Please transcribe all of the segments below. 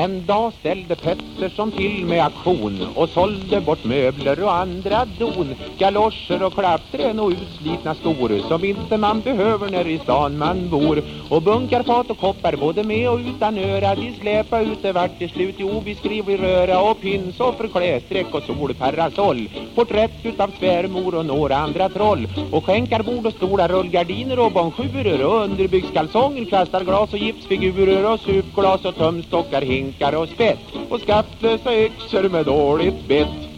En dag ställde Pettersson till med aktion och sålde bort möbler och andra don. Galoscher och klappträn och utslitna skor som inte man behöver när i stan man bor. Och bunkar, fat och koppar både med och utan öra De släpa ut det vart till slut. I obeskrivlig röra Och pinsoffer, klästräck och solparasoll. Porträtt utav svärmor och några andra troll. Och skänkarbord och stora rullgardiner och bonjurer Och underbyggskalsonger, kastarglas och gipsfigurer Och supglas och tömstockar hinkar och spett och skattlösa yxor med dåligt bett.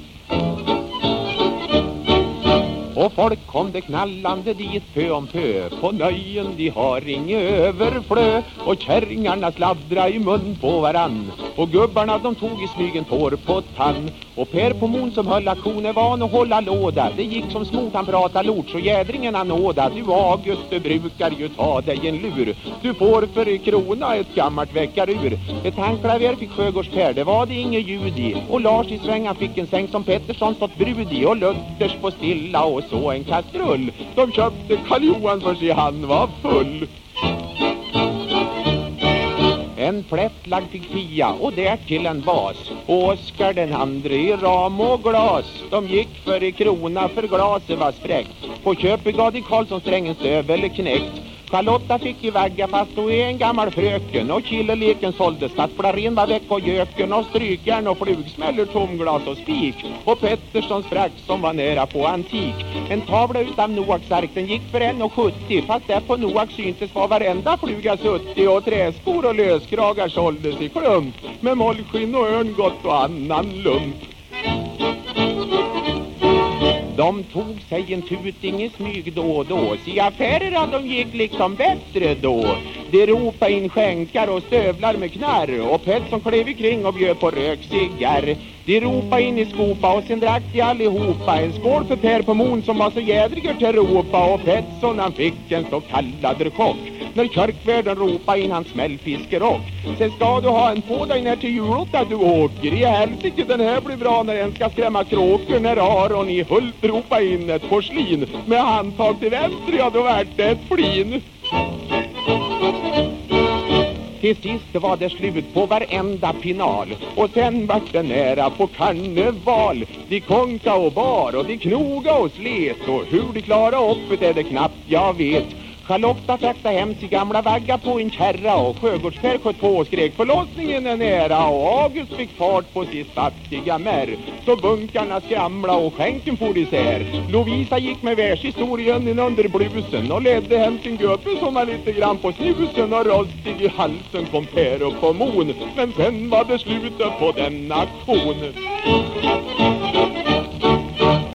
Och folk kom det knallande dit pö om pö. På nöjen de har inget överflö. Och kärringarna sladdra i mun på varann. Och gubbarna de tog i smygen tår på tann. Och Per på mon som höll aktioner van att hålla låda. Det gick som smot han prata lort så jädringen han nåda. Du August du brukar ju ta dig en lur. Du får för i krona ett gammalt väckarur. Ett handklaver fick Sjögårds-Per det var det inget ljud i. Och Lars i svängan fick en säng som Pettersson stått brud i. Och Luthers på stilla och och så en kastrull De köpte Karl Johan för sig han var full. En plättlagd fick Pia och därtill en vas. Och Oskar den andre i ram och glas. De gick för i krona för glaset var spräckt På köpet gav de Karlsson strängen stövel knäckt. Charlotta fick i vagga fast hon är en gammal fröken. Och killeleken sålde stadsflarin var väck och göken Och strykjärn och flugsmäller, tomglas och spik. Och Petterssons frack som var nära på antik. En tavla utav Noaks ark den gick för en och 70 Fast där på Noaks syntes var varenda fluga suttig Och träskor och löskragar såldes i klump. Med mollskinn och örngott och annan lump de tog sig en tuting i smyg då och då. Se affärerna de gick liksom bättre då. De ropa in skänkar och stövlar med knarr Och Petson klev ikring och bjöd på rökcigarr De ropa in i skopa och sen drack de allihopa En skål för Per på Mon som var så jädriger till ropa Och Petsson han fick en så kallad chock när kyrkvärden ropa in hans smällfiskerock. Sen ska du ha en på dig när till julotta du åker. I helsike den här blir bra när en ska skrämma kråkor. När Aron i Hult ropa in ett porslin. Med handtag till vänster, ja då vart det ett flin. Till sist var det slut på varenda final. Och sen vart det nära på karneval. De konka och bar och de knoga och slet. Och hur de klara upp det är det knappt jag vet. Charlotta fraktade hem sin gamla vagga på en kärra och sjögårdskär sköt på och skrek förlossningen är nära och August fick fart på sitt fattiga märr så bunkarna skramla och skänken for isär. Lovisa gick med världshistorien in under blusen och ledde hem sin gubbe som var lite grann på snusen och rostig i halsen kom Per upp på mon. Men sen var det slutet på den aktionen